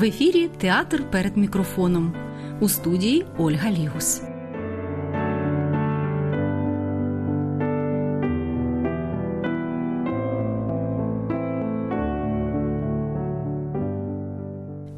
В ефірі Театр перед мікрофоном у студії Ольга Лігус.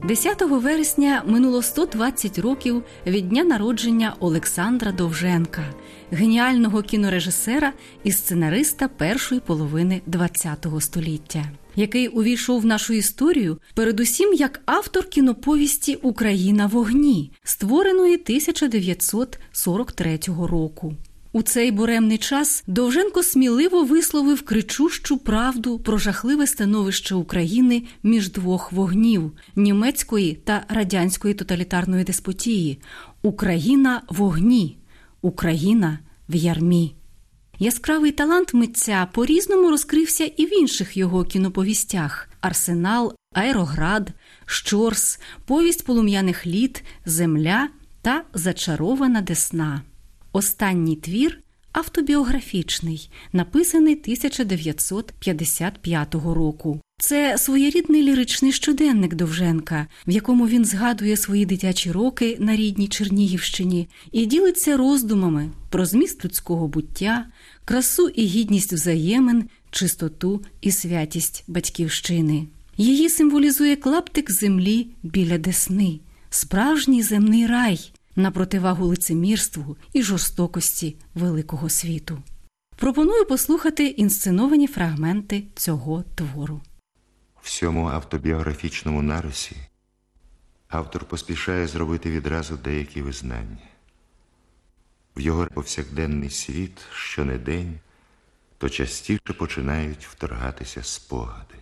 Десятого вересня минуло 120 років від дня народження Олександра Довженка, геніального кінорежисера і сценариста першої половини ХХ століття який увійшов в нашу історію, передусім як автор кіноповісті Україна в огні, створеної 1943 року. У цей буремний час Довженко сміливо висловив кричущу правду про жахливе становище України між двох вогнів німецької та радянської тоталітарної деспотії Україна в огні, Україна в ярмі. Яскравий талант митця по різному розкрився і в інших його кіноповістях: Арсенал, Аероград, Щорс, Повість полум'яних літ, Земля та Зачарована Десна. Останній твір автобіографічний, написаний 1955 року. Це своєрідний ліричний щоденник Довженка, в якому він згадує свої дитячі роки на рідній Чернігівщині і ділиться роздумами про зміст людського буття, красу і гідність взаємин, чистоту і святість батьківщини. Її символізує клаптик землі біля десни, справжній земний рай на противагу лицемірству і жорстокості великого світу. Пропоную послухати інсценовані фрагменти цього твору. В цьому автобіографічному нарисі автор поспішає зробити відразу деякі визнання. В його повсякденний світ, що не день, то частіше починають вторгатися спогади.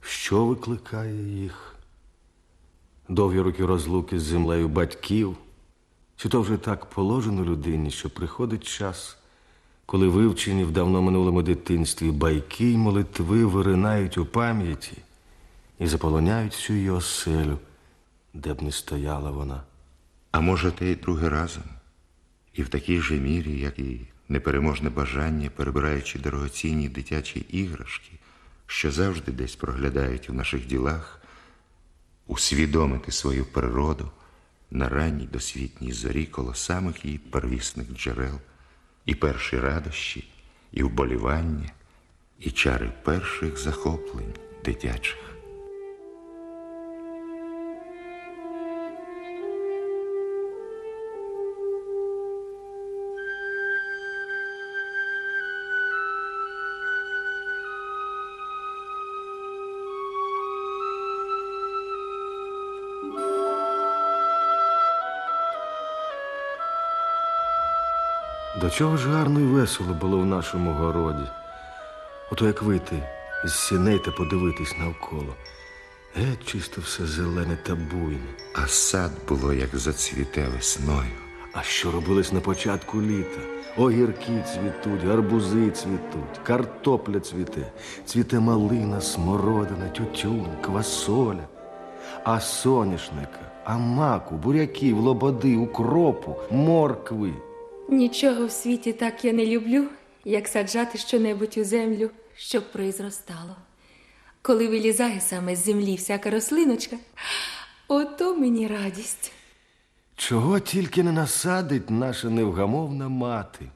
Що викликає їх? Довгі роки розлуки з землею батьків, чи то вже так положено людині, що приходить час, коли вивчені в давно минулому дитинстві байки й молитви виринають у пам'яті і заполоняють всю її оселю, де б не стояла вона. А може, те й друге разом, і в такій же мірі, як і непереможне бажання, перебираючи дорогоцінні дитячі іграшки, що завжди десь проглядають у наших ділах, усвідомити свою природу на ранній досвітній зорі коло самих її первісних джерел і перші радощі, і вболівання, і чари перших захоплень дитячих. До чого ж гарно і весело було в нашому городі. Ото як вийти із сіней та подивитись навколо. Геть чисто все зелене та буйне. А сад було, як зацвіте весною. А що робилось на початку літа? Огірки цвітуть, гарбузи цвітуть, картопля цвіте, цвіте малина, смородина, тютюн, квасоля, а соняшника, а маку, буряків, лободи, укропу, моркви. Нічого в світі так я не люблю, як саджати щонебудь у землю, щоб призростало. Коли вилізає саме з землі всяка рослиночка, ото мені радість. Чого тільки не насадить наша невгамовна мати.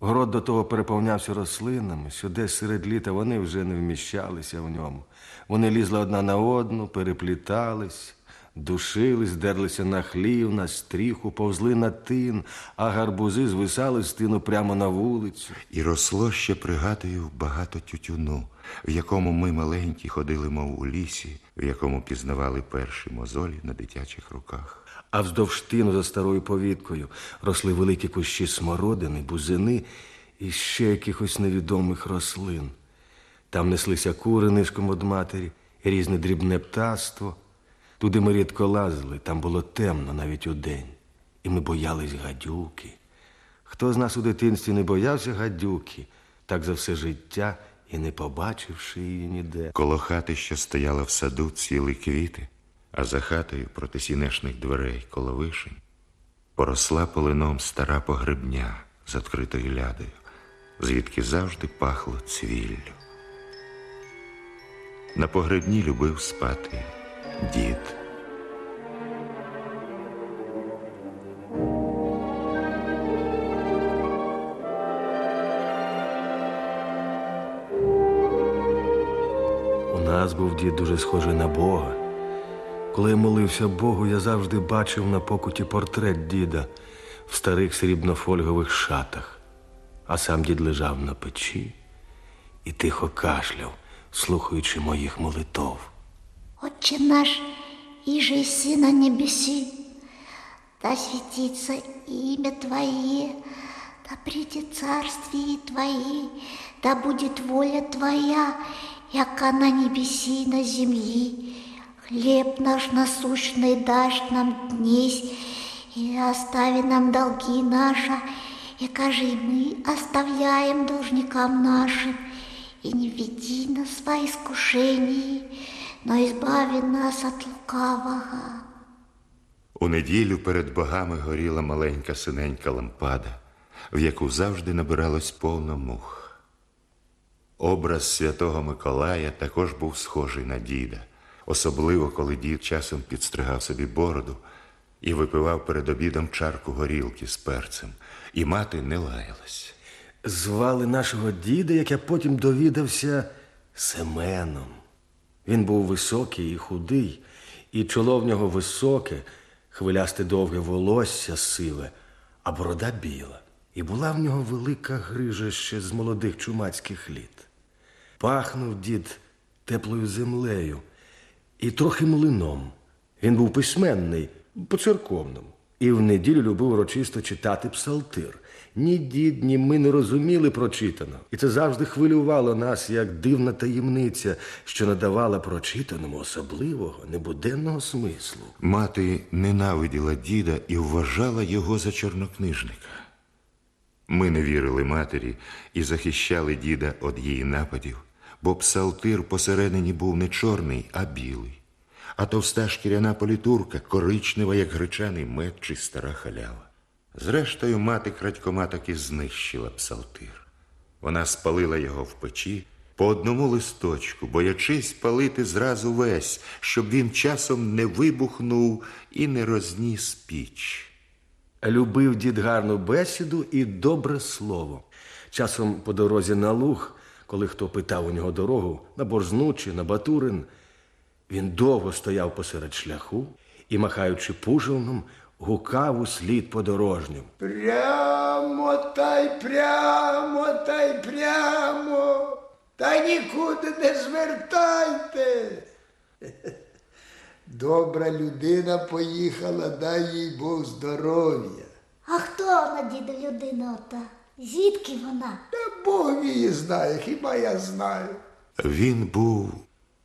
Город до того переповнявся рослинами, що десь серед літа вони вже не вміщалися в ньому. Вони лізли одна на одну, переплітались, душились, дерлися на хлів, на стріху, повзли на тин, а гарбузи звисали з тину прямо на вулицю. І росло ще, пригадую, багато тютюну, в якому ми маленькі ходили, мов у лісі, в якому пізнавали перші мозолі на дитячих руках. А вздовж тину за старою повіткою росли великі кущі смородини, бузини і ще якихось невідомих рослин. Там неслися кури нишком од матері, різне дрібне птаство. Туди ми рідко лазили, там було темно навіть удень. І ми боялись гадюки. Хто з нас у дитинстві не боявся гадюки, так за все життя і не побачивши її ніде. Коло хати, що стояла в саду, ціли квіти, а за хатою проти сінешних дверей коло вишень поросла полином стара погребня з відкритою лядою, звідки завжди пахло цвіллю. На погребні любив спати дід. У нас був дід дуже схожий на Бога. Коли я молився Богу, я завжди бачив на покуті портрет діда в старих срібнофольгових шатах, а сам дід лежав на печі і тихо кашляв, слухаючи моїх молитов. Отче наш, иже еси на небеси, да светится имя Твое, да придет царствие Твое, да будет воля Твоя, яка на небеси на земли. Хлеб наш насущный дашь нам днесь, и остави нам долги наши, и кажи мы оставляем должникам нашим, и не веди нас во искушение, но избави нас от лукавого. У неділю перед богами горіла маленька синенька лампада, в яку завжди набиралось повно мух. Образ святого Миколая також був схожий на діда, особливо коли дід часом підстригав собі бороду і випивав перед обідом чарку горілки з перцем, і мати не лаялась. Звали нашого діда, як я потім довідався, Семеном. Він був високий і худий, і чоло в нього високе, хвилясте довге волосся сиве, а борода біла. І була в нього велика грижа ще з молодих чумацьких літ. Пахнув дід теплою землею і трохи млином. Він був письменний по церковному. І в неділю любив урочисто читати псалтир. Ні дід, ні ми не розуміли прочитано. І це завжди хвилювало нас, як дивна таємниця, що надавала прочитаному особливого, небуденного смислу. Мати ненавиділа діда і вважала його за чорнокнижника. Ми не вірили матері і захищали діда від її нападів, бо псалтир посередині був не чорний, а білий, а товста шкіряна політурка коричнева, як гречаний мед чи стара халява. Зрештою, мати крадькома таки знищила псалтир. Вона спалила його в печі по одному листочку, боячись палити зразу весь, щоб він часом не вибухнув і не розніс піч. Любив дід гарну бесіду і добре слово. Часом по дорозі на луг, коли хто питав у нього дорогу на борзну чи на батурин, він довго стояв посеред шляху і, махаючи пужелном, гукав у слід подорожнім. Прямо та й прямо та й прямо, та нікуди не звертайте. Добра людина поїхала, дай їй Бог здоров'я. А хто вона, діду, людина ота? Звідки вона? Та Бог її знає, хіба я знаю. Він був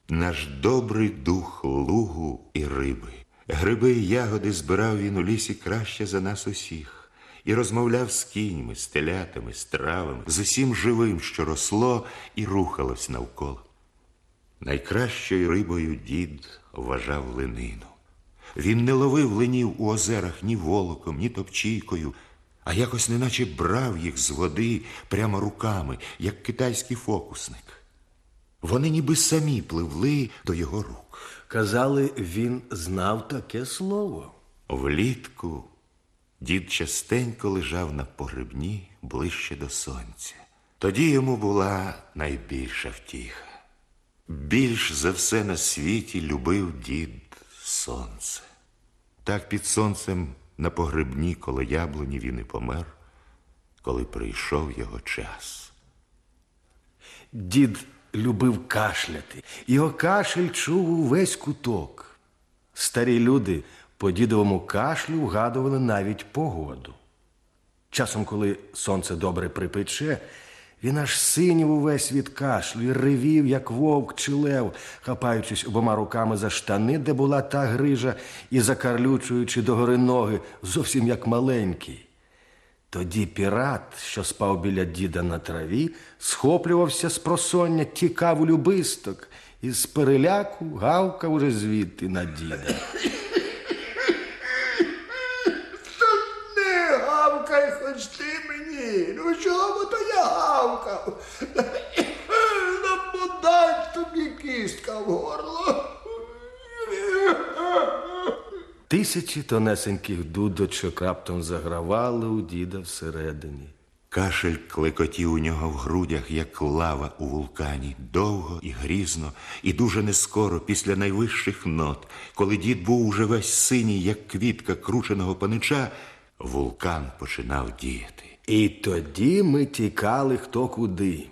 наш добрий дух лугу і риби. Гриби й ягоди збирав він у лісі краще за нас усіх, і розмовляв з кіньми, з телятами, з травами, з усім живим, що росло і рухалось навколо. Найкращою рибою дід вважав линину. Він не ловив линів у озерах ні волоком, ні топчійкою, а якось неначе брав їх з води прямо руками, як китайський фокусник. Вони ніби самі пливли до його рук. Казали, він знав таке слово. Влітку дід частенько лежав на погребні ближче до сонця. Тоді йому була найбільша втіха. Більш за все на світі любив дід сонце. Так під сонцем на погребні коло яблуні він і помер, коли прийшов його час. Дід любив кашляти. Його кашель чув увесь куток. Старі люди по дідовому кашлю вгадували навіть погоду. Часом, коли сонце добре припече, він аж синів увесь від кашлю і ревів, як вовк чи лев, хапаючись обома руками за штани, де була та грижа, і закарлючуючи догори ноги, зовсім як маленький. Тоді пірат, що спав біля діда на траві, схоплювався з просоння, тікав у любисток і з переляку гавкав уже звідти на діда. Не гавкай хоч ти мені. Ну чого то я гавкав? Ну подай тобі кістка в горло. Тисячі тонесеньких дудочок раптом загравали у діда всередині. Кашель клекотів у нього в грудях, як лава у вулкані, довго і грізно, і дуже нескоро, після найвищих нот, коли дід був уже весь синій, як квітка крученого панича, вулкан починав діяти. І тоді ми тікали хто куди,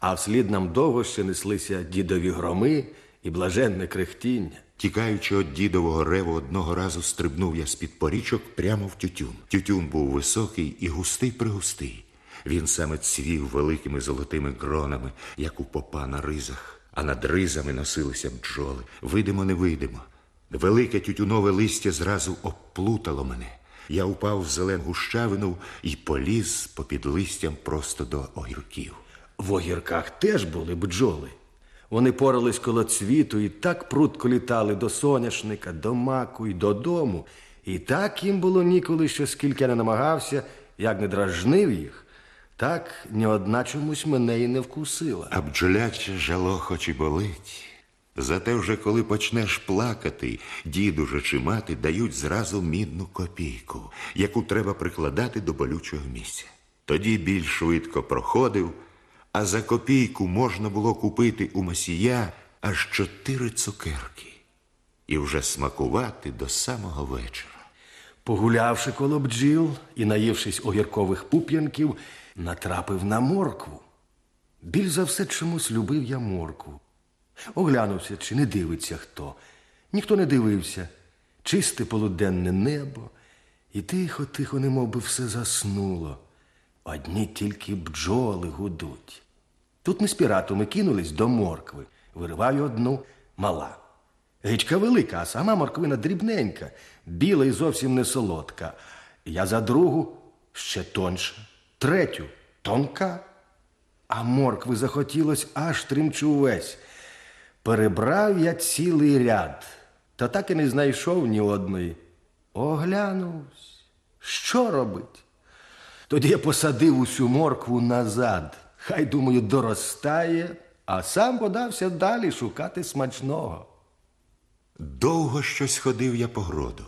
а вслід нам довго ще неслися дідові громи і блаженне крехтіння. Тікаючи від дідового реву, одного разу стрибнув я з-під порічок прямо в тютюн. Тютюн був високий і густий пригустий. Він саме цвів великими золотими гронами, як у попа на ризах, а над ризами носилися бджоли. Видимо, не видимо. Велике тютюнове листя зразу обплутало мене. Я упав в зелену гущавину і поліз попід листям просто до огірків. В огірках теж були бджоли. Вони порались коло цвіту і так прудко літали до соняшника, до маку і додому. І так їм було ніколи, що скільки не намагався, як не дражнив їх, так ні одна чомусь мене і не вкусила. А бджоляче жало хоч і болить. Зате вже коли почнеш плакати, діду же чи мати дають зразу мідну копійку, яку треба прикладати до болючого місця. Тоді біль швидко проходив, а за копійку можна було купити у масія аж чотири цукерки і вже смакувати до самого вечора. Погулявши коло бджіл і наївшись огіркових пуп'янків, натрапив на моркву. Біль за все чомусь любив я моркву. Оглянувся, чи не дивиться хто. Ніхто не дивився. Чисте полуденне небо, і тихо, тихо, немов би все заснуло. Одні тільки бджоли гудуть. Тут ми з піратами кинулись до моркви. Вириваю одну мала. Гичка велика, а сама морквина дрібненька, біла і зовсім не солодка. Я за другу ще тонша, третю тонка. А моркви захотілось аж тримчу весь. Перебрав я цілий ряд, та так і не знайшов ні одної. Оглянувся. Що робить? Тоді я посадив усю моркву назад. Хай, думаю, доростає, а сам подався далі шукати смачного. Довго щось ходив я по гроду.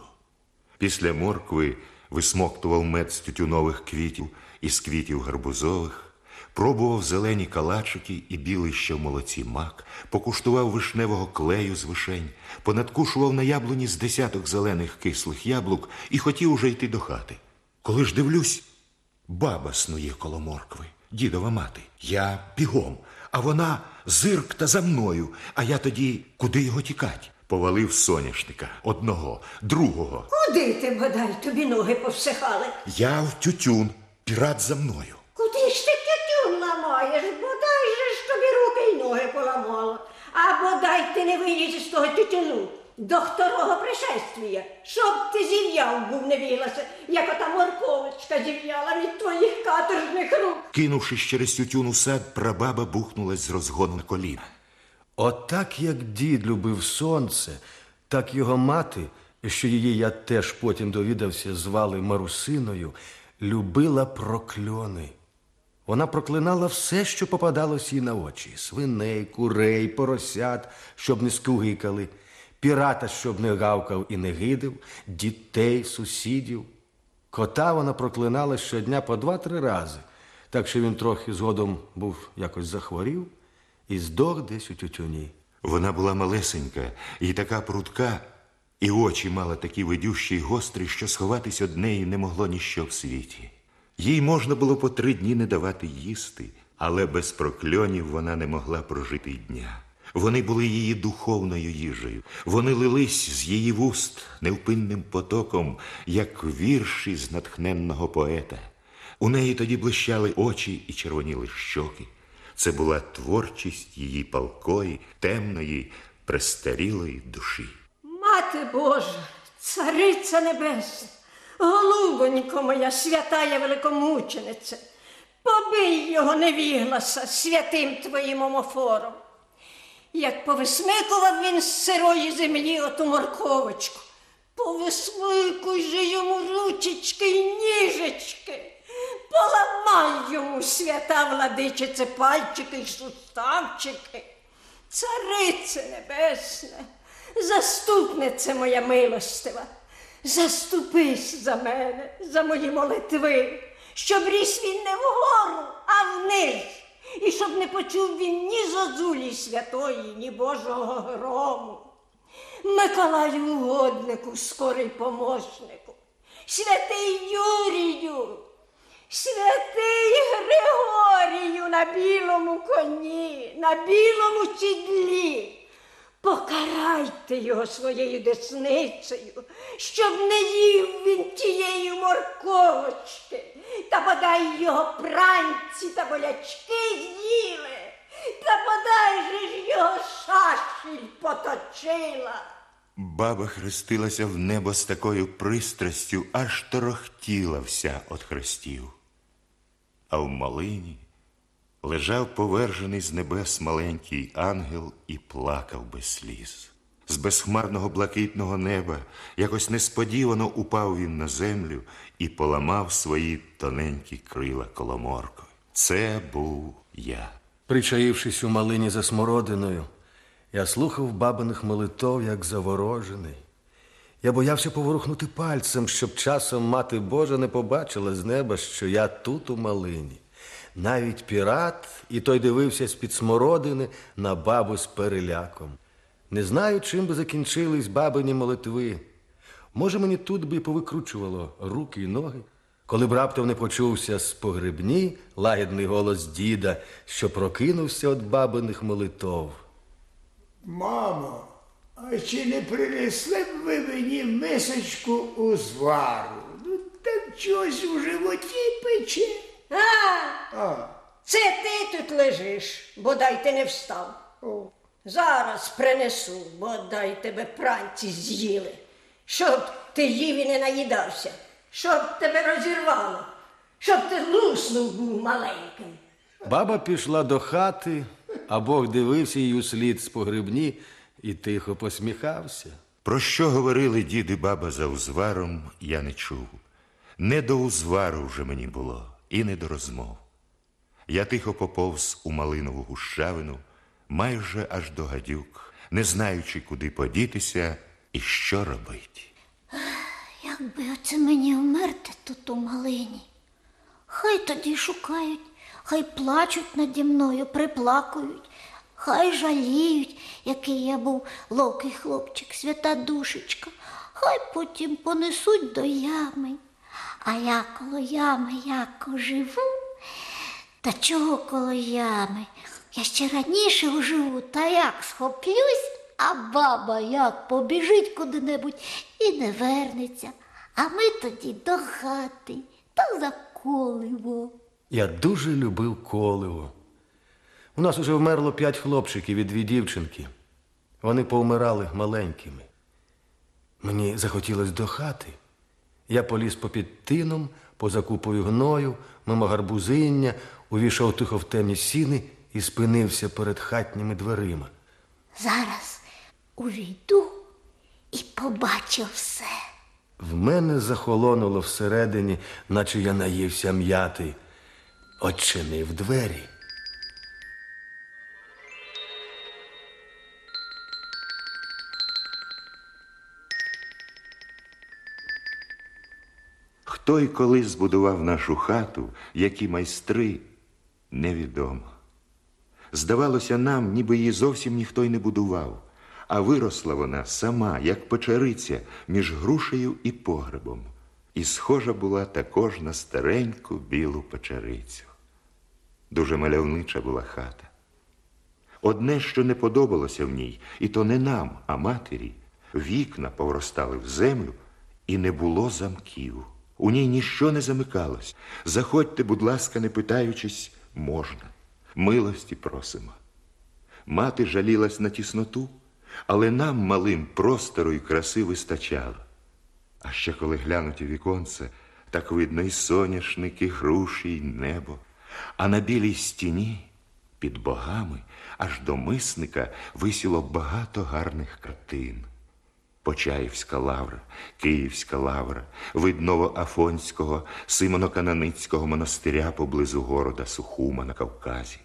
Після моркви висмоктував мед з тютюнових квітів і з квітів гарбузових, пробував зелені калачики і білий ще в молоці мак, покуштував вишневого клею з вишень, понадкушував на яблуні з десяток зелених кислих яблук і хотів уже йти до хати. Коли ж дивлюсь, баба снує коло моркви, дідова мати. Я бігом, а вона зирк та за мною, а я тоді куди його тікать? Повалив соняшника одного, другого. Куди ти, бодай, тобі ноги повсихали? Я в тютюн, пірат за мною. Куди ж ти тютюн ламаєш? Бодай же ж тобі руки й ноги поламало. А бодай ти не вилізеш з того тютюну до второго пришествія, щоб ти зів'яв був не вілася, як ота морковочка зів'яла від твоїх каторжних рук. Кинувшись через тютюн у сад, прабаба бухнулась з розгону на коліна. Отак, як дід любив сонце, так його мати, що її я теж потім довідався, звали Марусиною, любила прокльони. Вона проклинала все, що попадалось їй на очі: свиней, курей, поросят, щоб не скугикали, пірата, щоб не гавкав і не гидив, дітей, сусідів. Кота вона проклинала щодня по два-три рази, так що він трохи згодом був якось захворів і здох десь у тютюні. Вона була малесенька і така прудка, і очі мала такі видющі й гострі, що сховатись од неї не могло ніщо в світі. Їй можна було по три дні не давати їсти, але без прокльонів вона не могла прожити дня. Вони були її духовною їжею. Вони лились з її вуст невпинним потоком, як вірші з натхненного поета. У неї тоді блищали очі і червоніли щоки. Це була творчість її палкої, темної, престарілої душі. Мати Божа, цариця небесна, голубонько моя святая великомучениця, побий його невігласа святим твоїм омофором. Як повисмикував він з сирої землі оту морковочку, повисмикуй же йому ручечки й ніжечки. Поламай йому свята владичице пальчики й суставчики. Царице небесне, заступнице моя милостива, Заступись за мене, за мої молитви, щоб ріс він не вгору, а вниз. І щоб не почув він ні зозулі святої, ні Божого грому. Миколаю угоднику, скорий помощнику, святий Юрію, святий Григорію на білому коні, на білому сідлі. Покарайте його своєю десницею, щоб не їв він тієї морковочки, та бодай його пранці та болячки з'їли, та бодай же ж його шашіль поточила. Баба хрестилася в небо з такою пристрастю, аж торохтіла вся от хрестів. А в малині лежав повержений з небес маленький ангел і плакав без сліз. З безхмарного блакитного неба якось несподівано упав він на землю і поламав свої тоненькі крила коломоркою. Це був я. Причаївшись у малині за смородиною, я слухав бабиних молитов, як заворожений. Я боявся поворухнути пальцем, щоб часом мати Божа не побачила з неба, що я тут у малині. Навіть пірат, і той дивився з-під смородини на бабу з переляком. Не знаю, чим би закінчились бабині молитви. Може, мені тут би повикручувало руки й ноги, коли б раптом не почувся з погребні лагідний голос діда, що прокинувся від бабиних молитов. Мамо, а чи не принесли б ви мені мисочку узвару? Ну, так щось у животі пече. А, А, це ти тут лежиш, бодай ти не встав. о, Зараз принесу, бодай тебе пранці з'їли, щоб ти їв і не наїдався, щоб тебе розірвало, щоб ти луснув був маленьким. Баба пішла до хати, а Бог дивився у слід з погребні і тихо посміхався. Про що говорили дід і баба за узваром, я не чув. Не до узвару вже мені було, і не до розмов. Я тихо поповз у малинову гущавину, майже аж до гадюк, не знаючи, куди подітися і що робить. Якби оце мені вмерти тут у малині. Хай тоді шукають, хай плачуть наді мною, приплакують, хай жаліють, який я був ловкий хлопчик, свята душечка, хай потім понесуть до ями. А я коло ями як живу, та чого коло ями? Я ще раніше оживу, та як схоплюсь, а баба як побіжить куди-небудь і не вернеться. А ми тоді до хати та за коливо. Я дуже любив коливо. У нас уже вмерло п'ять хлопчиків і дві дівчинки. Вони повмирали маленькими. Мені захотілося до хати. Я поліз попід тином, поза купою гною, мимо гарбузиння, увійшов тихо в темні сіни і спинився перед хатніми дверима. Зараз увійду і побачу все. В мене захолонуло всередині, наче я наївся м'яти. Очинив двері. Хто і коли збудував нашу хату, які майстри, невідомо. Здавалося нам, ніби її зовсім ніхто й не будував, а виросла вона сама, як печериця, між грушею і погребом, і схожа була також на стареньку білу печерицю. Дуже мальовнича була хата. Одне, що не подобалося в ній, і то не нам, а матері, вікна повростали в землю, і не було замків. У ній ніщо не замикалось. Заходьте, будь ласка, не питаючись, можна. Милості просимо. Мати жалілась на тісноту, але нам, малим, простору і краси вистачало. А ще коли глянуть у віконце, так видно і соняшники, груші, й небо. А на білій стіні під богами аж до мисника висіло багато гарних картин. Почаївська лавра, Київська лавра, Видново-Афонського, Симоно-Кананицького монастиря поблизу города Сухума на Кавказі.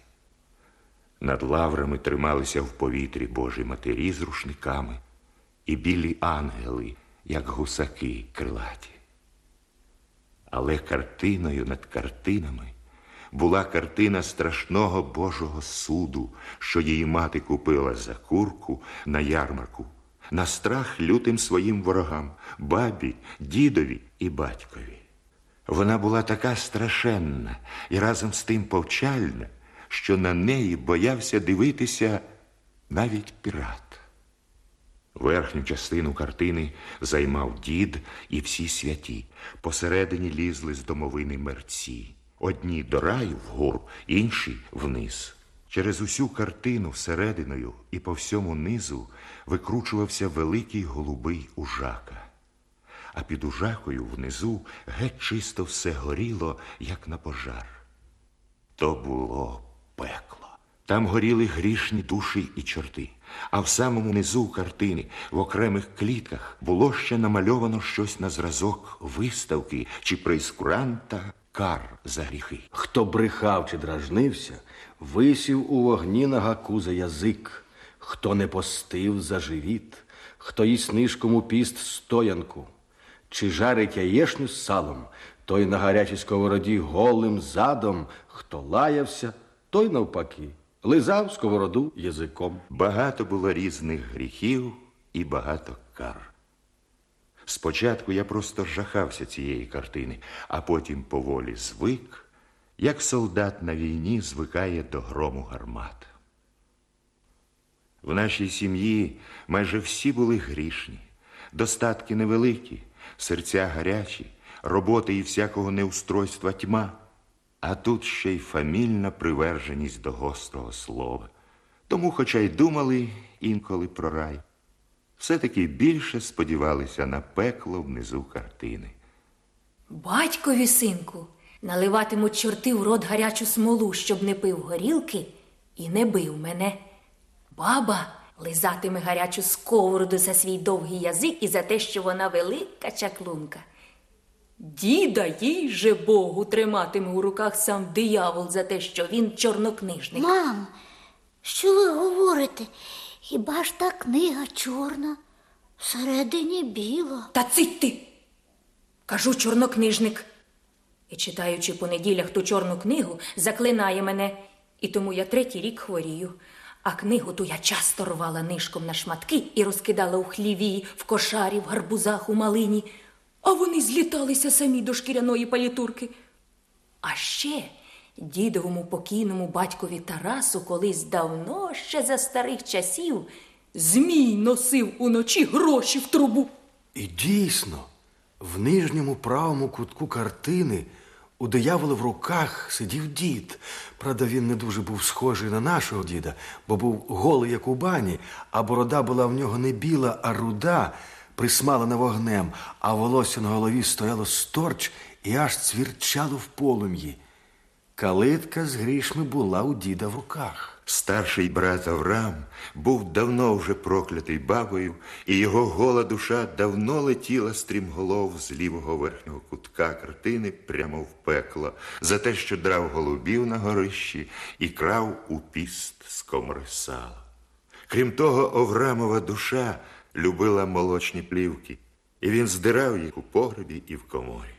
Над лаврами трималися в повітрі Божі матері з рушниками і білі ангели, як гусаки крилаті. Але картиною над картинами була картина страшного Божого суду, що її мати купила за курку на ярмарку, на страх лютим своїм ворогам, бабі, дідові і батькові. Вона була така страшенна і разом з тим повчальна, що на неї боявся дивитися навіть пірат. Верхню частину картини займав дід і всі святі. Посередині лізли з домовини мерці. Одні до раю вгору, інші вниз. Через усю картину всерединою і по всьому низу викручувався великий голубий ужака. А під ужакою внизу геть чисто все горіло, як на пожар. То було пекло. Там горіли грішні душі і чорти, а в самому низу картини, в окремих клітках, було ще намальовано щось на зразок виставки чи прейскуранта кар за гріхи. Хто брехав чи дражнився, висів у вогні на гаку за язик, хто не постив за живіт, хто їсть нишкому піст стоянку, чи жарить яєшню з салом, той на гарячій сковороді голим задом, хто лаявся, той навпаки, лизав сковороду язиком. Багато було різних гріхів і багато кар. Спочатку я просто жахався цієї картини, а потім поволі звик, як солдат на війні звикає до грому гармат. В нашій сім'ї майже всі були грішні, достатки невеликі, серця гарячі, роботи і всякого неустройства тьма, а тут ще й фамільна приверженість до гострого слова. Тому, хоча й думали інколи про рай, все-таки більше сподівалися на пекло внизу картини. Батькові, синку, наливатимуть чорти в рот гарячу смолу, щоб не пив горілки і не бив мене. Баба лизатиме гарячу сковороду за свій довгий язик і за те, що вона велика чаклунка. Діда їй же Богу триматиме у руках сам диявол за те, що він чорнокнижник. Мамо, що ви говорите? Хіба ж та книга чорна? Всередині біла. Та цить ти. Кажу чорнокнижник. І читаючи по неділях ту чорну книгу, заклинає мене, і тому я третій рік хворію. А книгу ту я часто рвала нишком на шматки і розкидала у хліві, в кошарі, в гарбузах, у малині, а вони зліталися самі до шкіряної палітурки. А ще дідовому покійному батькові Тарасу колись давно ще за старих часів змій носив уночі гроші в трубу. І дійсно, в нижньому правому кутку картини у диявола в руках сидів дід. Правда, він не дуже був схожий на нашого діда, бо був голий, як у бані, а борода була в нього не біла, а руда, присмалена вогнем, а волосся на голові стояло сторч і аж цвірчало в полум'ї. Калитка з грішми була у діда в руках. Старший брат Авраам був давно вже проклятий бабою, і його гола душа давно летіла стрімголов з лівого верхнього кутка картини прямо в пекло за те, що драв голубів на горищі і крав у піст з комори сала. Крім того, Оврамова душа любила молочні плівки, і він здирав їх у погребі і в коморі.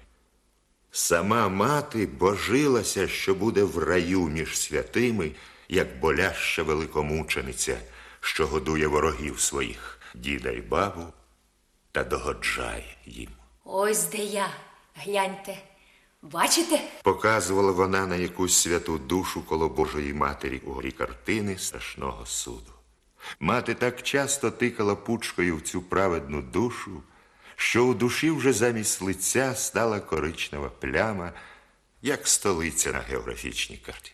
Сама мати божилася, що буде в раю між святими, як боляща великомучениця, що годує ворогів своїх, діда й бабу, та догоджає їм. Ось де я. Гляньте. Бачите? Показувала вона на якусь святу душу коло Божої Матері у горі картини страшного суду. Мати так часто тикала пучкою в цю праведну душу, що у душі вже замість лиця стала коричнева пляма, як столиця на географічній карті.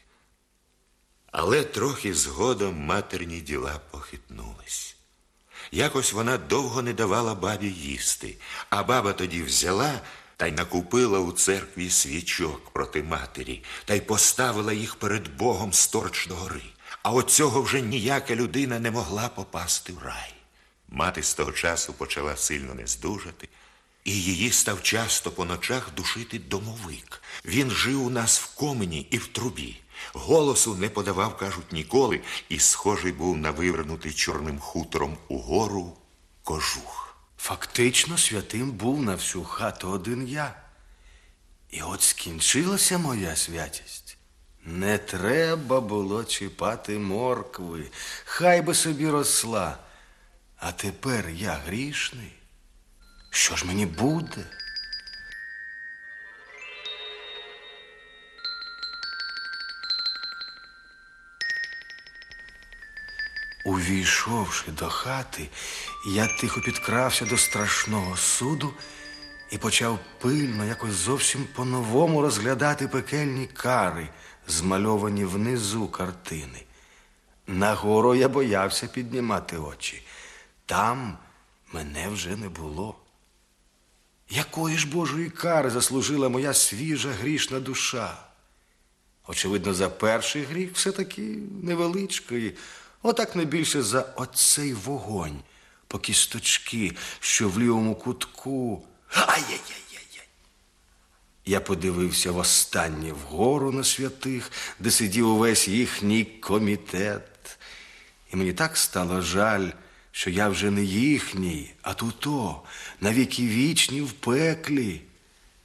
Але трохи згодом матерні діла похитнулись. Якось вона довго не давала бабі їсти, а баба тоді взяла та й накупила у церкві свічок проти матері та й поставила їх перед Богом сторч до гори. А от цього вже ніяка людина не могла попасти в рай. Мати з того часу почала сильно нездужати, і її став часто по ночах душити домовик. Він жив у нас в комені і в трубі. Голосу не подавав, кажуть, ніколи, і схожий був на вивернутий чорним хутором угору кожух. Фактично святим був на всю хату один я. І от скінчилася моя святість. Не треба було чіпати моркви, хай би собі росла. А тепер я грішний. Що ж мені буде? Увійшовши до хати, я тихо підкрався до страшного суду і почав пильно, якось зовсім по-новому розглядати пекельні кари, змальовані внизу картини. Нагору я боявся піднімати очі. Там мене вже не було. Якої ж Божої кари заслужила моя свіжа грішна душа? Очевидно, за перший гріх все-таки невеличкий, отак не більше за оцей вогонь по кісточки, що в лівому кутку. Ай-яй-яй-яй. Я подивився востаннє вгору на святих, де сидів увесь їхній комітет. І мені так стало жаль, що я вже не їхній, а туто, навіки вічні в пеклі.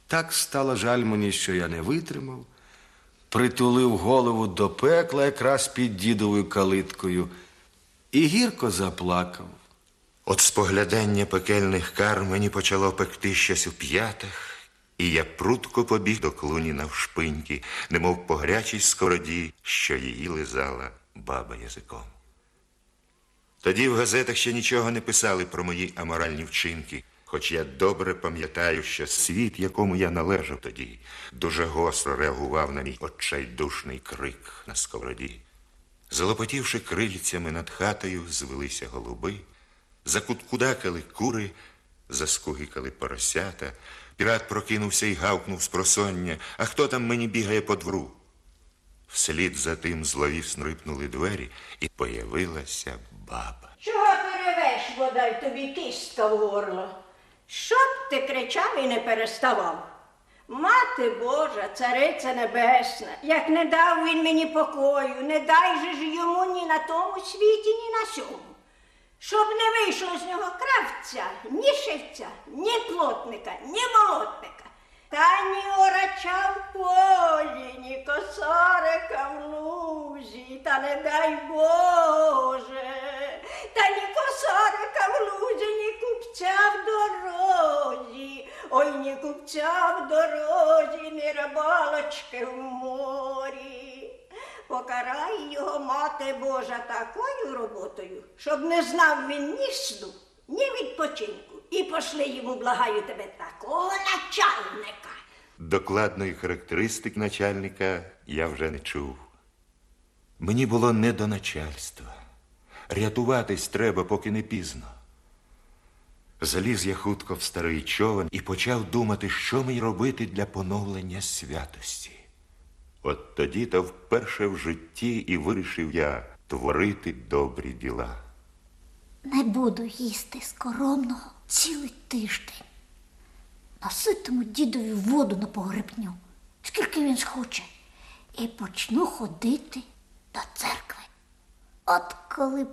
Так стало жаль мені, що я не витримав, притулив голову до пекла якраз під дідовою калиткою і гірко заплакав. От споглядання пекельних кар мені почало пекти щось у п'ятах, і я прутко побіг до клуні навшпиньки, немов по гарячій скороді, що її лизала баба язиком. Тоді в газетах ще нічого не писали про мої аморальні вчинки, хоч я добре пам'ятаю, що світ, якому я належав тоді, дуже гостро реагував на мій отчайдушний крик на сковороді. Залопотівши крильцями над хатою, звелися голуби, закуткудакали кури, заскугикали поросята. Пірат прокинувся і гавкнув з просоння. А хто там мені бігає по двору? Вслід за тим зловісно рипнули двері, і появилася баба. Чого ти ревеш, бодай тобі кістка в горло? Щоб ти кричав і не переставав. Мати Божа, цариця небесна, як не дав він мені покою, не дай же ж йому ні на тому світі, ні на сьому. Щоб не вийшло з нього кравця, ні шевця, ні плотника, ні молотника. Та ні орача в полі, ні косарика в лузі, та не дай Боже, та ні косарика в лузі, ні купця в дорозі, ой, ні купця в дорозі, ні рибалочки в морі. Покарай його, мати Божа, такою роботою, щоб не знав він ні сну, ні відпочинку. І пошли йому, благаю тебе, такого начальника. Докладної характеристик начальника я вже не чув. Мені було не до начальства. Рятуватись треба, поки не пізно. Заліз я хутко в старий човен і почав думати, що мені робити для поновлення святості. От тоді то вперше в житті і вирішив я творити добрі діла. Не буду їсти скоромного цілий тиждень. Наситиму дідові воду на погребню, скільки він схоче, і почну ходити до церкви. От коли б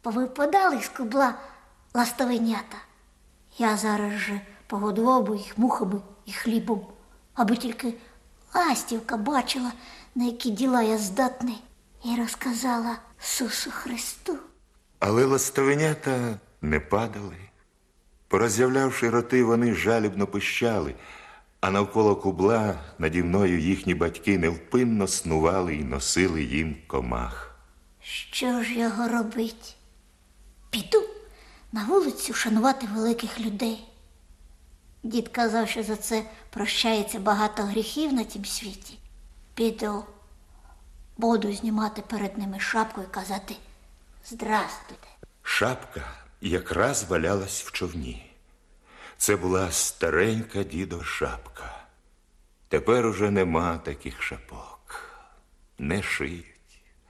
повипадали з кубла ластовенята, я зараз же погодував би їх мухами і хлібом, аби тільки ластівка бачила, на які діла я здатний, і розказала Сусу Христу. Але ластовенята не падали. Пороззявлявши роти, вони жалібно пищали, а навколо кубла наді мною їхні батьки невпинно снували і носили їм комах. Що ж його робить? Піду на вулицю шанувати великих людей. Дід казав, що за це прощається багато гріхів на тім світі. Піду, буду знімати перед ними шапку і казати Здрастуйте. Шапка якраз валялась в човні. Це була старенька дідо шапка. Тепер уже нема таких шапок. Не шиють.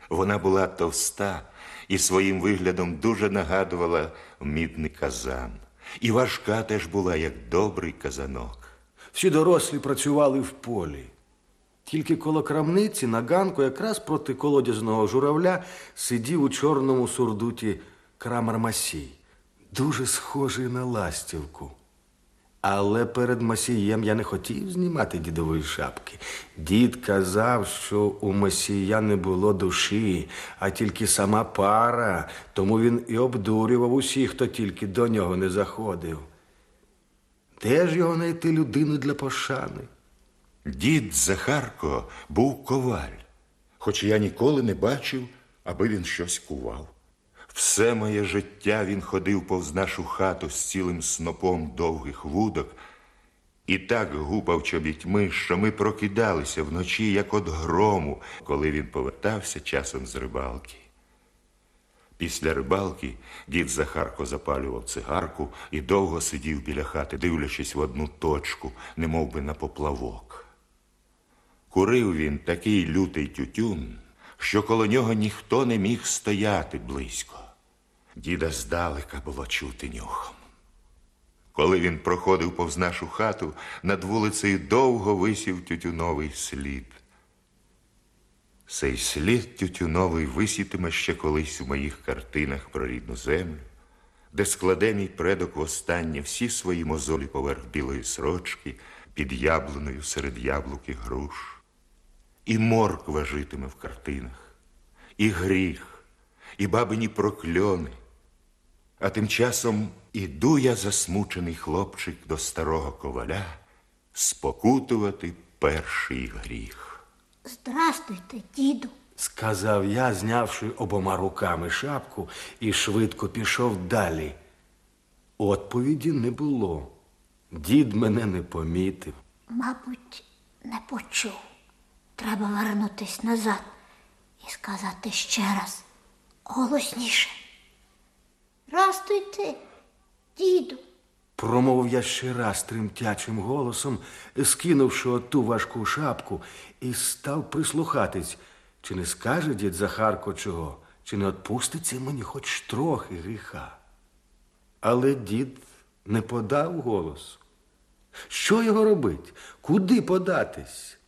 Вона була товста і своїм виглядом дуже нагадувала мідний казан. І важка теж була, як добрий казанок. Всі дорослі працювали в полі. Тільки коло крамниці на ганку, якраз проти колодязного журавля, сидів у чорному сурдуті крамар Масій. дуже схожий на ластівку. Але перед Масієм я не хотів знімати дідової шапки. Дід казав, що у Масія не було душі, а тільки сама пара, тому він і обдурював усіх, хто тільки до нього не заходив. Де ж його знайти людину для пошани? Дід Захарко був коваль, хоч я ніколи не бачив, аби він щось кував. Все моє життя він ходив повз нашу хату з цілим снопом довгих вудок і так гупав чобітьми, що ми прокидалися вночі, як от грому, коли він повертався часом з рибалки. Після рибалки дід Захарко запалював цигарку і довго сидів біля хати, дивлячись в одну точку, немов би на поплавок. Курив він такий лютий тютюн, що коло нього ніхто не міг стояти близько. Діда здалека було чути нюхом. Коли він проходив повз нашу хату, над вулицею довго висів тютюновий слід. Цей слід тютюновий висітиме ще колись у моїх картинах про рідну землю, де складе мій предок востаннє всі свої мозолі поверх білої срочки під яблуною серед яблук і груш. І морква житиме в картинах, і гріх, і бабині прокльони. А тим часом іду я, засмучений хлопчик, до старого коваля спокутувати перший гріх. Здрастуйте, діду. Сказав я, знявши обома руками шапку, і швидко пішов далі. Отповіді не було. Дід мене не помітив. Мабуть, не почув. Треба вернутись назад і сказати ще раз голосніше. Здрастуйте, діду. Промовив я ще раз тремтячим голосом, скинувши оту важку шапку, і став прислухатись, чи не скаже дід Захарко чого, чи не отпуститься мені хоч трохи гріха. Але дід не подав голосу. Що його робить? Куди податись?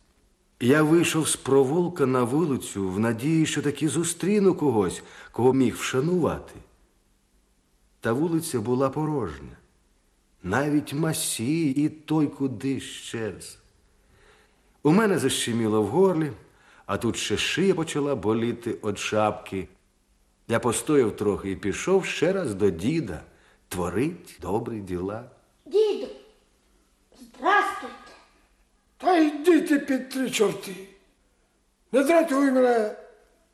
Я вийшов з провулка на вулицю в надії, що таки зустріну когось, кого міг вшанувати. Та вулиця була порожня. Навіть масій і той куди щез. У мене защеміло в горлі, а тут ще шия почала боліти від шапки. Я постояв трохи і пішов ще раз до діда творить добрі діла. Діду, здрастуйте. Та йдіть під три чорти. Не дратуй мене,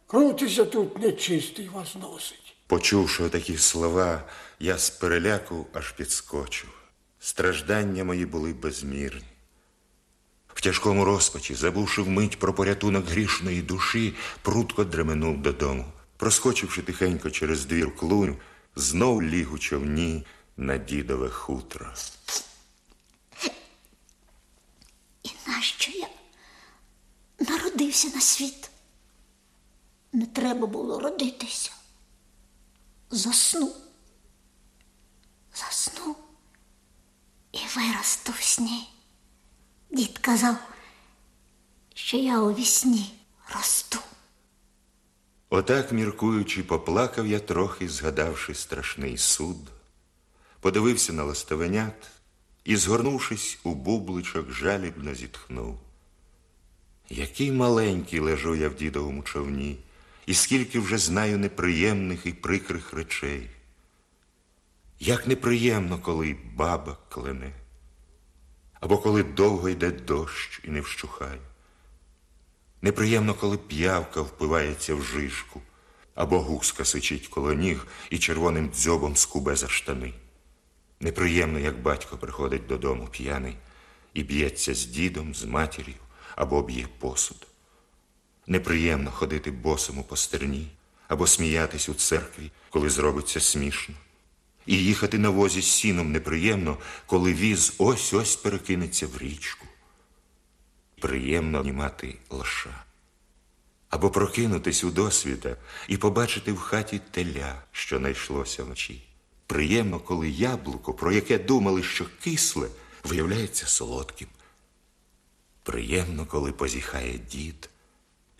крутися тут нечистий вас носить. Почувши такі слова, я з переляку аж підскочив. Страждання мої були безмірні. В тяжкому розпачі, забувши вмить про порятунок грішної душі, прутко дременув додому. Проскочивши тихенько через двір клунь, знов ліг у човні на дідове хутро. І нащо я народився на світ? Не треба було родитися. Засну. Засну і виросту в сні. Дід казав, що я у вісні росту. Отак, міркуючи, поплакав я трохи, згадавши страшний суд, подивився на ластовенят і, згорнувшись у бубличок, жалібно зітхнув. Який маленький лежу я в дідовому човні, і скільки вже знаю неприємних і прикрих речей. Як неприємно, коли баба клене, або коли довго йде дощ і не вщухає. Неприємно, коли п'явка впивається в жишку, або гуска сичить коло ніг і червоним дзьобом скубе за штани. Неприємно, як батько приходить додому п'яний і б'ється з дідом, з матір'ю або б'є посуд. Неприємно ходити босому по стерні або сміятись у церкві, коли зробиться смішно. І їхати на возі з сіном неприємно, коли віз ось ось перекинеться в річку. Приємно німати лоша. Або прокинутись у досвіта і побачити в хаті теля, що найшлося вночі. Приємно, коли яблуко, про яке думали, що кисле, виявляється солодким. Приємно, коли позіхає дід.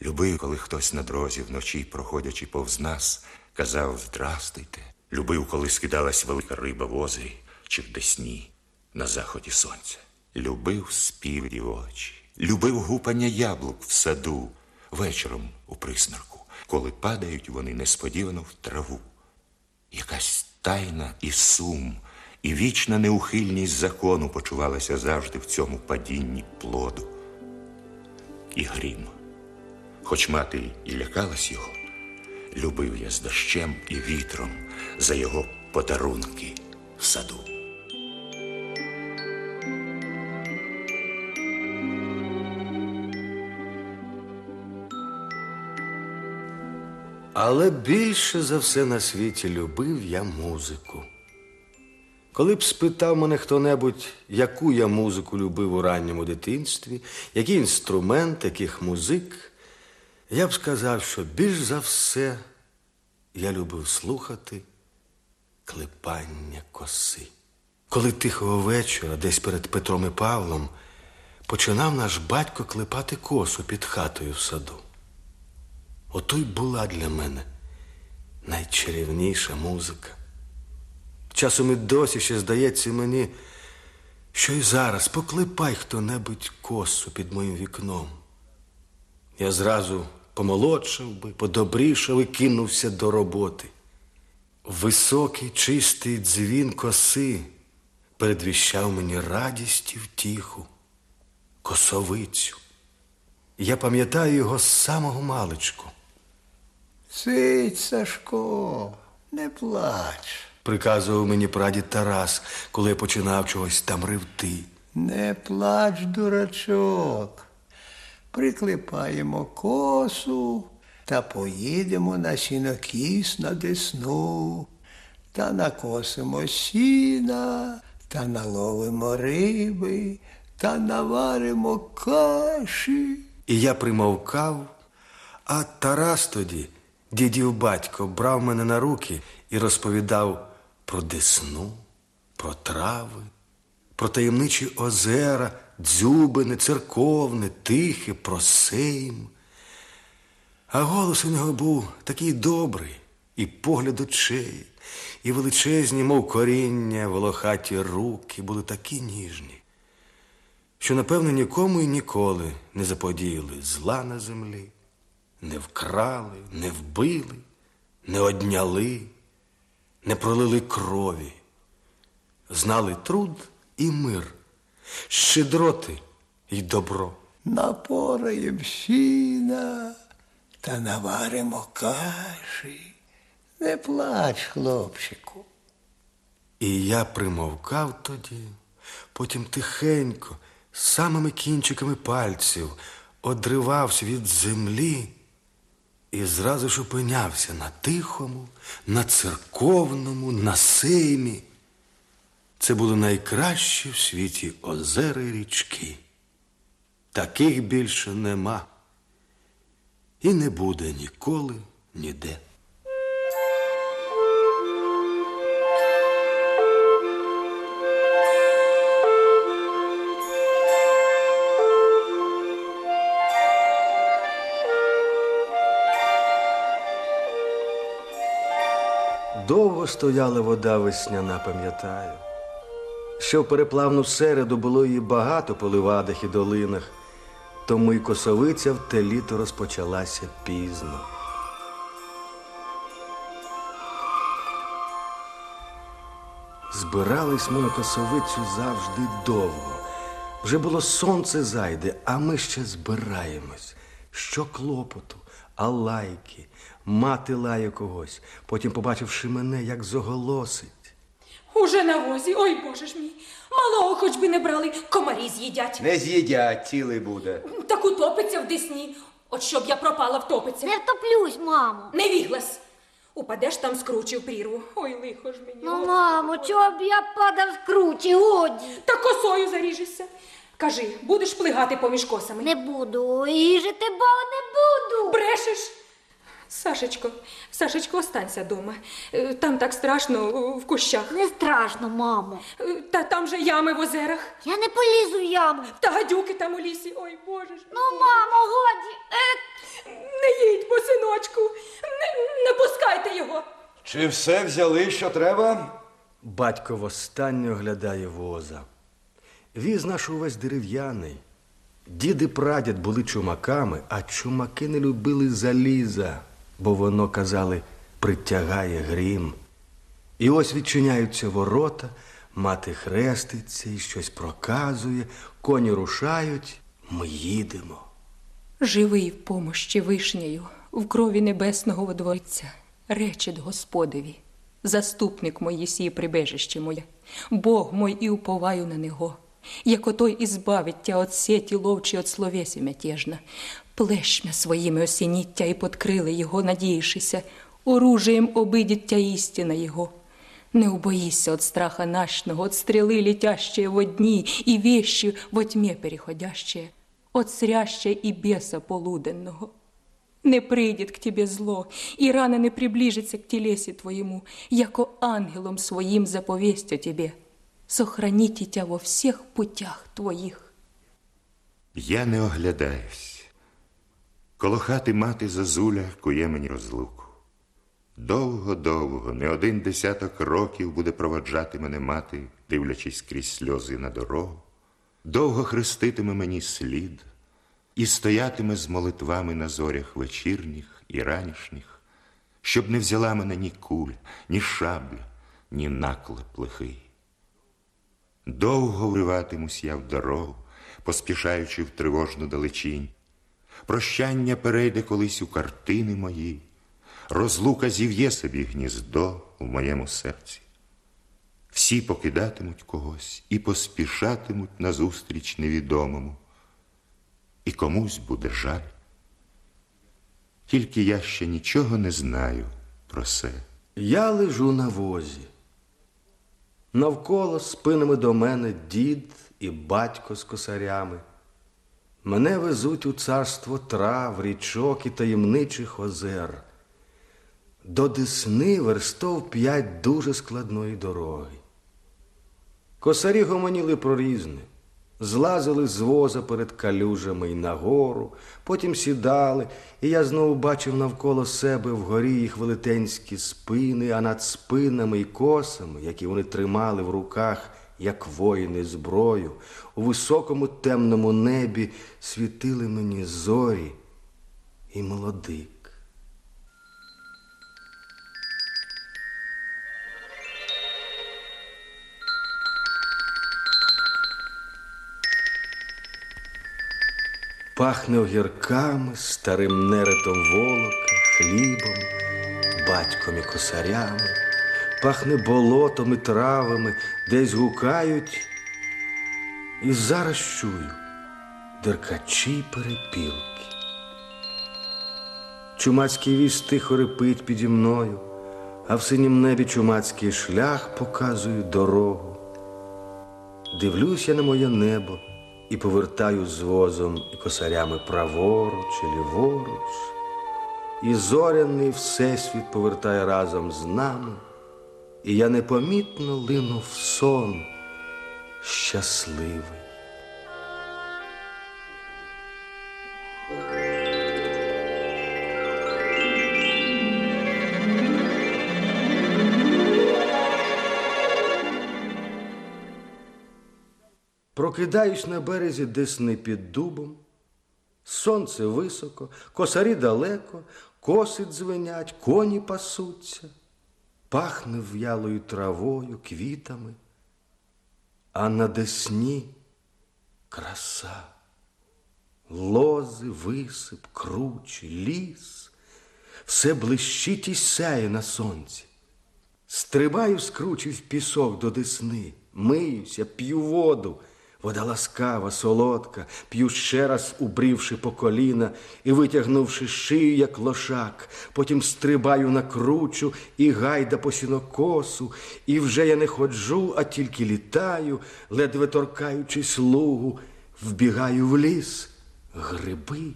Любив, коли хтось на дорозі вночі, проходячи повз нас, казав Здрастуйте. Любив, коли скидалась велика риба в озері чи в десні на заході сонця. Любив спів дівочі, любив гупання яблук в саду вечором у присмерку, коли падають вони несподівано в траву. Якась тайна і сум, і вічна неухильність закону почувалася завжди в цьому падінні плоду. І грім. Хоч мати і лякалась його, любив я з дощем і вітром за його подарунки в саду. Але більше за все на світі любив я музику. Коли б спитав мене хто-небудь, яку я музику любив у ранньому дитинстві, який інструмент, яких музик, я б сказав, що більш за все я любив слухати клепання коси. Коли тихого вечора, десь перед Петром і Павлом, починав наш батько клепати косу під хатою в саду. Ото й була для мене найчарівніша музика. Часом і досі ще здається мені, що й зараз поклепай хто-небудь косу під моїм вікном. Я зразу помолодшав би, подобрішав і кинувся до роботи. Високий чистий дзвін коси передвіщав мені радість і втіху, косовицю. Я пам'ятаю його з самого маличку. Сидь, Сашко, не плач. Приказував мені прадід Тарас, коли я починав чогось там ревти. Не плач, дурачок. Приклепаємо косу та поїдемо на сінокіс на десну, та накосимо сіна, та наловимо риби, та наваримо каші. І я примовкав, а Тарас тоді, дідів батько, брав мене на руки і розповідав про десну, про трави, про таємничі озера, дзюбине, церковне, тихе, просейм. А голос у нього був такий добрий, і погляд очей, і величезні, мов коріння, волохаті руки були такі ніжні що, напевно, нікому і ніколи не заподіяли зла на землі, не вкрали, не вбили, не одняли, не пролили крові, знали труд і мир, щедроти й добро. Напораєм сіна та наваримо каші. Не плач, хлопчику. І я примовкав тоді, потім тихенько, самими кінчиками пальців одривався від землі і зразу ж опинявся на тихому, на церковному, на сеймі. Це були найкращі в світі озера й річки. Таких більше нема і не буде ніколи ніде. Довго стояла вода весняна, пам'ятаю. Що в переплавну середу було її багато по ливадах і долинах, тому й косовиця в те літо розпочалася пізно. Збирались ми на косовицю завжди довго. Вже було сонце зайде, а ми ще збираємось. Що клопоту, а лайки, мати лає когось, потім, побачивши мене, як зоголосить. Уже на возі, ой боже ж мій. Малого хоч би не брали, комарі з'їдять. Не з'їдять, цілий буде. Так утопиться в десні. От щоб я пропала втопиться. Не втоплюсь, мамо. Невіглас. Упадеш там скручив прірву. Ой, лихо ж мені. Ну, мамо, чого б я падав з кручі, годі. Та косою заріжешся. Кажи, будеш плигати поміж косами? Не буду, і жити бо не буду. Брешеш. Сашечко, Сашечко, останься дома. Е, Там так страшно в кущах. Не страшно, мамо. Е, Та там же ями в озерах. Я не полізу в яму. Та гадюки там у лісі. Ой, боже ж. Ну, мамо, годі. Е, Не їдь, бо синочку. Не, не пускайте його. Чи все взяли, що треба? Батько востаннє оглядає воза. Віз наш увесь дерев'яний. Дід і прадід були чумаками, а чумаки не любили заліза, бо воно, казали, притягає грім. І ось відчиняються ворота, мати хреститься і щось проказує, коні рушають, ми їдемо. Живий в помощі вишнею, в крові небесного водворця, речить Господеві, заступник Моїсій прибежище моє, Бог мой і уповаю на него. Як отой ізбавить тя от сеті ловчі от словесі мятежна, плещмя своїми осініття і подкрили його, надіявшися, оружиєм обидіть тя істина його. Не убоїся от страха нашного, от стрелы, летящие во дни, и вещи во тьме переходящие, от сряща и беса полуденного. Не прийдет к тебе зло, и рано не приближится к телесе твоему, яко ангелом своим заповестю тебе. Сохраните тебя во всех путях твоїх. Я не оглядаюсь. Коло хати мати зазуля кує мені розлуку. Довго-довго, не один десяток років буде проводжати мене мати, дивлячись крізь сльози на дорогу. Довго хреститиме мені слід і стоятиме з молитвами на зорях вечірніх і ранішніх, щоб не взяла мене ні куля, ні шабля, ні наклеп лихий. Довго вриватимусь я в дорогу, поспішаючи в тривожну далечінь. Прощання перейде колись у картини мої, розлука зів'є собі гніздо у моєму серці. Всі покидатимуть когось і поспішатимуть назустріч невідомому, і комусь буде жаль. Тільки я ще нічого не знаю про це. Я лежу на возі. Навколо спинами до мене дід і батько з косарями. Мене везуть у царство трав, річок і таємничих озер. До Десни верстов п'ять дуже складної дороги. Косарі гомоніли про різне, злазили з воза перед калюжами й нагору, потім сідали, і я знову бачив навколо себе вгорі їх велетенські спини, а над спинами й косами, які вони тримали в руках, як воїни зброю, у високому темному небі світили мені зорі і молодик. Пахне огірками, старим неретом волока, хлібом, батьком і косарями, пахне болотом і травами, десь гукають. І зараз чую деркачі перепілки. Чумацький віз тихо репить піді мною, а в синім небі чумацький шлях показує дорогу. Дивлюся на моє небо і повертаю з возом і косарями праворуч і ліворуч, і зоряний всесвіт повертає разом з нами, і я непомітно лину в сон щасливий. Прокидаюсь на березі Десни під дубом. Сонце високо, косарі далеко, коси дзвенять, коні пасуться, пахне в'ялою травою, квітами, а на десні краса, лози, висип, кручі, ліс, все блищить і сяє на сонці. Стрибаю з кручі в пісок до десни, миюся, п'ю воду. Вода ласкава, солодка, п'ю ще раз, убрівши по коліна і витягнувши шию, як лошак, потім стрибаю на кручу і гайда по сінокосу, і вже я не ходжу, а тільки літаю, ледве торкаючись лугу, вбігаю в ліс, гриби,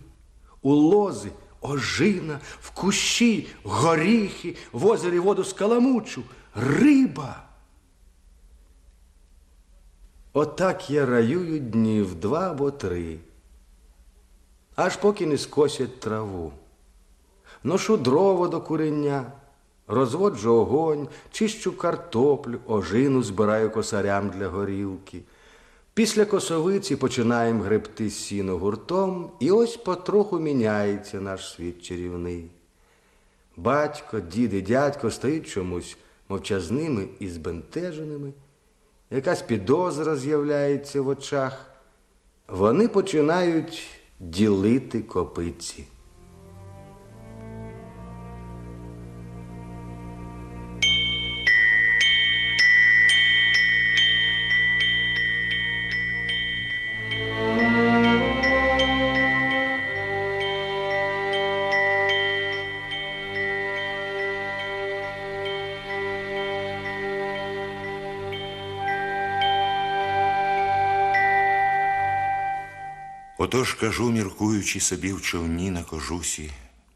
у лози, ожина, в кущі, горіхи, в озері воду скаламучу, риба. Отак я раюю днів два або три, аж поки не скосять траву. Ношу дрова до курення, Розводжу огонь, чищу картоплю, ожину збираю косарям для горілки. Після косовиці починаємо гребти сіно гуртом, і ось потроху міняється наш світ чарівний. Батько, дід і дядько стають чомусь мовчазними і збентеженими. Якась підозра з'являється в очах. Вони починають ділити копиці. Отож кажу, міркуючи собі в човні на кожусі,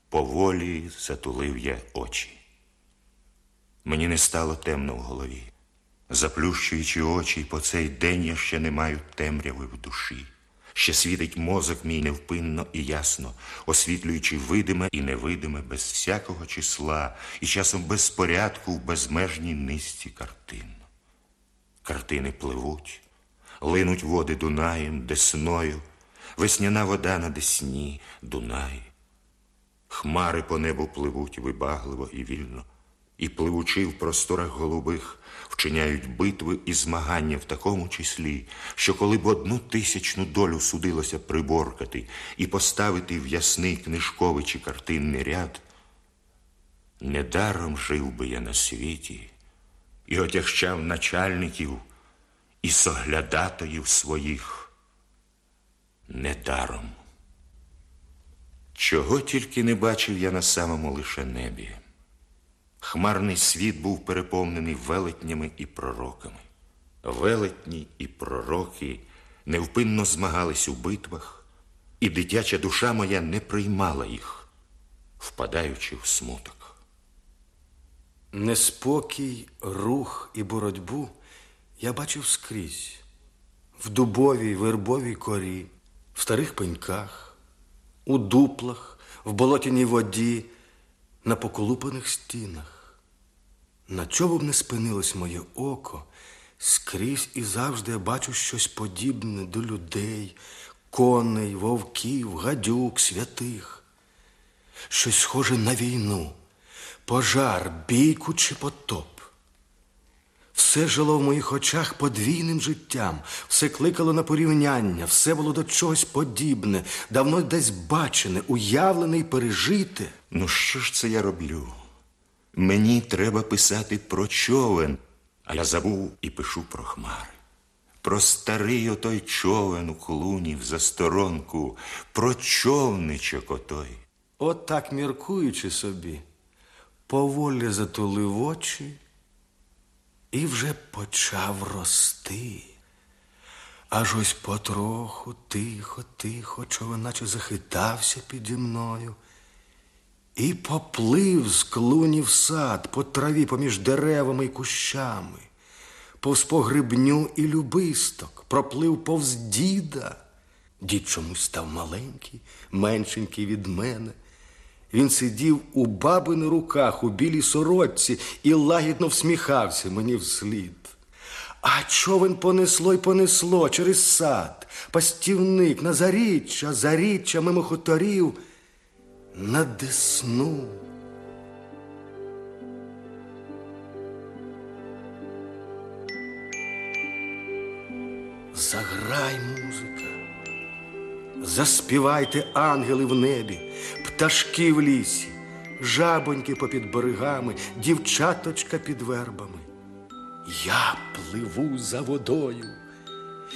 поволі затулив я очі. Мені не стало темно в голові. Заплющуючи очі, по цей день я ще не маю темряви в душі. Ще світить мозок мій невпинно і ясно, освітлюючи видиме і невидиме без всякого числа і часом без порядку в безмежній низці картин. Картини пливуть, линуть води Дунаєм, десною, весняна вода на десні, Дунай. Хмари по небу пливуть вибагливо і вільно, і пливучи в просторах голубих, вчиняють битви і змагання в такому числі, що коли б одну тисячну долю судилося приборкати і поставити в ясний книжковий чи картинний ряд, недаром жив би я на світі і отягчав начальників і соглядатоїв своїх недаром. Чого тільки не бачив я на самому лише небі. Хмарний світ був переповнений велетнями і пророками. Велетні і пророки невпинно змагались у битвах, і дитяча душа моя не приймала їх, впадаючи в смуток. Неспокій, рух і боротьбу я бачив скрізь в дубовій вербовій корі, в старих пеньках, у дуплах, в болотяній воді, на поколупаних стінах. На чому б не спинилось моє око, скрізь і завжди я бачу щось подібне до людей, коней, вовків, гадюк, святих, щось схоже на війну, пожар, бійку чи потоп. Все жило в моїх очах подвійним життям, все кликало на порівняння, все було до чогось подібне, давно десь бачене, уявлене і пережите. Ну, що ж це я роблю? Мені треба писати про човен, а я забув і пишу про хмари. Про старий отой човен у клуні в засторонку, про човничок отой. От так міркуючи собі, поволі затулив очі і вже почав рости. Аж ось потроху, тихо, тихо, човен наче захитався піді мною. І поплив з клуні в сад по траві поміж деревами й кущами, повз погребню і любисток, проплив повз діда. Дід чомусь став маленький, меншенький від мене. Він сидів у бабини руках у білій сорочці і лагідно всміхався мені вслід. А човен понесло й понесло через сад, пастівник на заріччя, заріччя мимо хуторів на десну. Заграй музика, заспівайте ангели в небі, пташки в лісі, жабоньки попід берегами, дівчаточка під вербами. Я пливу за водою.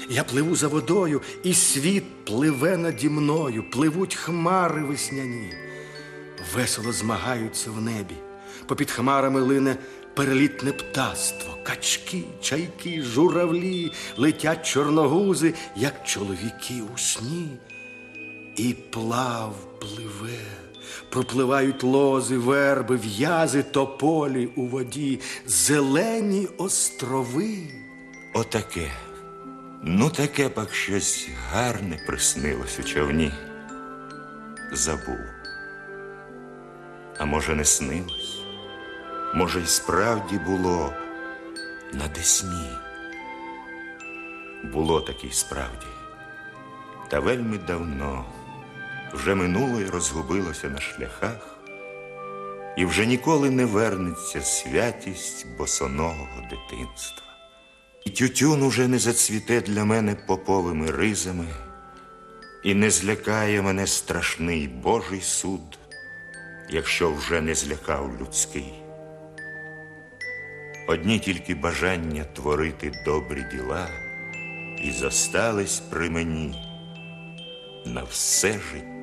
Я пливу за водою, і світ пливе наді мною, пливуть хмари весняні, весело змагаються в небі. Попід хмарами лине перелітне птаство, качки, чайки, журавлі, летять чорногузи, як чоловіки у сні. І плав пливе, пропливають лози, верби, в'язи, тополі у воді, зелені острови. Отаке. Ну, таке пак щось гарне приснилось у човні. Забув. А може, не снилось? Може, й справді було на Десні. Було таке справді. Та вельми давно вже минуло й розгубилося на шляхах, і вже ніколи не вернеться святість босоного дитинства. І тютюн уже не зацвіте для мене поповими ризами, і не злякає мене страшний Божий суд, якщо вже не злякав людський. Одні тільки бажання творити добрі діла і зостались при мені на все життя.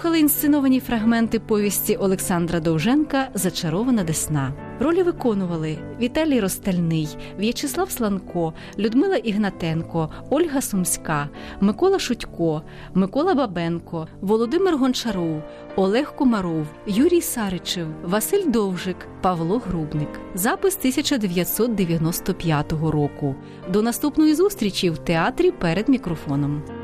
Слухали інсценовані фрагменти повісті Олександра Довженка Зачарована Десна. Ролі виконували Віталій Ростальний, В'ячеслав Сланко, Людмила Ігнатенко, Ольга Сумська, Микола Шутько, Микола Бабенко, Володимир Гончаров, Олег Комаров, Юрій Саричев, Василь Довжик, Павло Грубник. Запис 1995 року. До наступної зустрічі в театрі перед мікрофоном.